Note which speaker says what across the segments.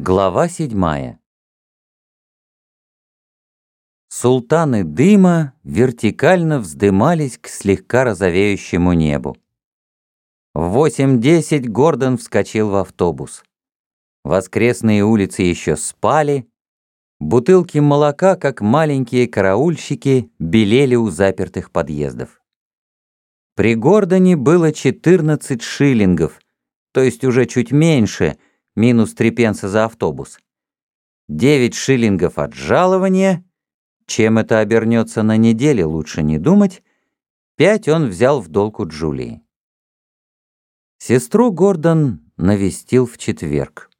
Speaker 1: Глава седьмая Султаны дыма вертикально вздымались к слегка розовеющему небу. В восемь десять Гордон вскочил в автобус. Воскресные улицы еще спали, бутылки молока, как маленькие караульщики, белели у запертых подъездов. При Гордоне было 14 шиллингов, то есть уже чуть меньше – минус три пенса за автобус. Девять шиллингов от жалования, чем это обернется на неделе, лучше не думать, пять он взял в долг у Джулии. Сестру Гордон навестил в четверг.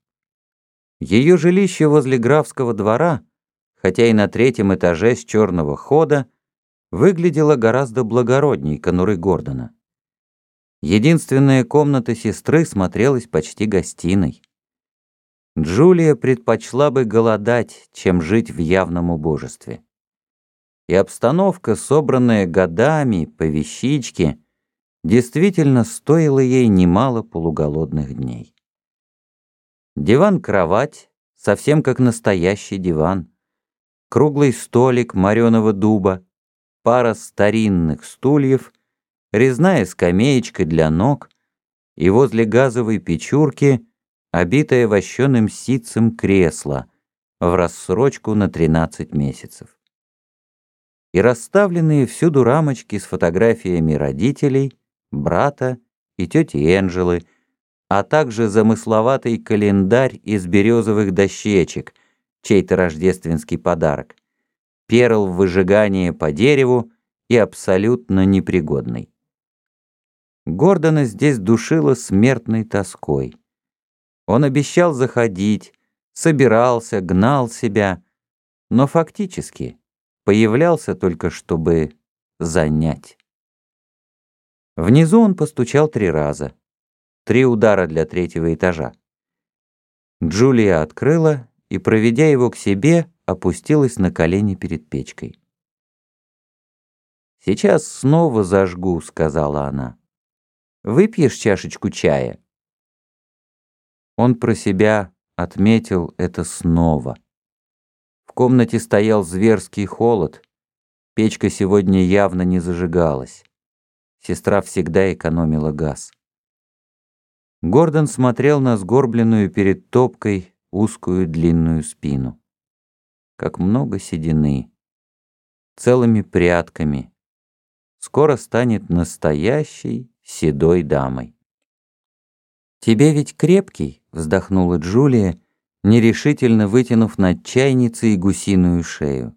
Speaker 1: Ее жилище возле графского двора, хотя и на третьем этаже с черного хода, выглядело гораздо благородней конуры Гордона. Единственная комната сестры смотрелась почти гостиной. Джулия предпочла бы голодать, чем жить в явном убожестве. И обстановка, собранная годами по вещичке, действительно стоила ей немало полуголодных дней. Диван-кровать, совсем как настоящий диван. Круглый столик мореного дуба, пара старинных стульев, резная скамеечка для ног и возле газовой печурки обитое вощеным ситцем кресло в рассрочку на 13 месяцев. И расставленные всюду рамочки с фотографиями родителей, брата и тети Энджелы, а также замысловатый календарь из березовых дощечек, чей-то рождественский подарок, перл в выжигании по дереву и абсолютно непригодный. Гордона здесь душила смертной тоской. Он обещал заходить, собирался, гнал себя, но фактически появлялся только чтобы занять. Внизу он постучал три раза. Три удара для третьего этажа. Джулия открыла и, проведя его к себе, опустилась на колени перед печкой. «Сейчас снова зажгу», — сказала она. «Выпьешь чашечку чая?» Он про себя отметил это снова. В комнате стоял зверский холод. Печка сегодня явно не зажигалась. Сестра всегда экономила газ. Гордон смотрел на сгорбленную перед топкой узкую длинную спину. Как много седины. Целыми прядками. Скоро станет настоящей седой дамой. «Тебе ведь крепкий», — вздохнула Джулия, нерешительно вытянув над чайницей гусиную шею.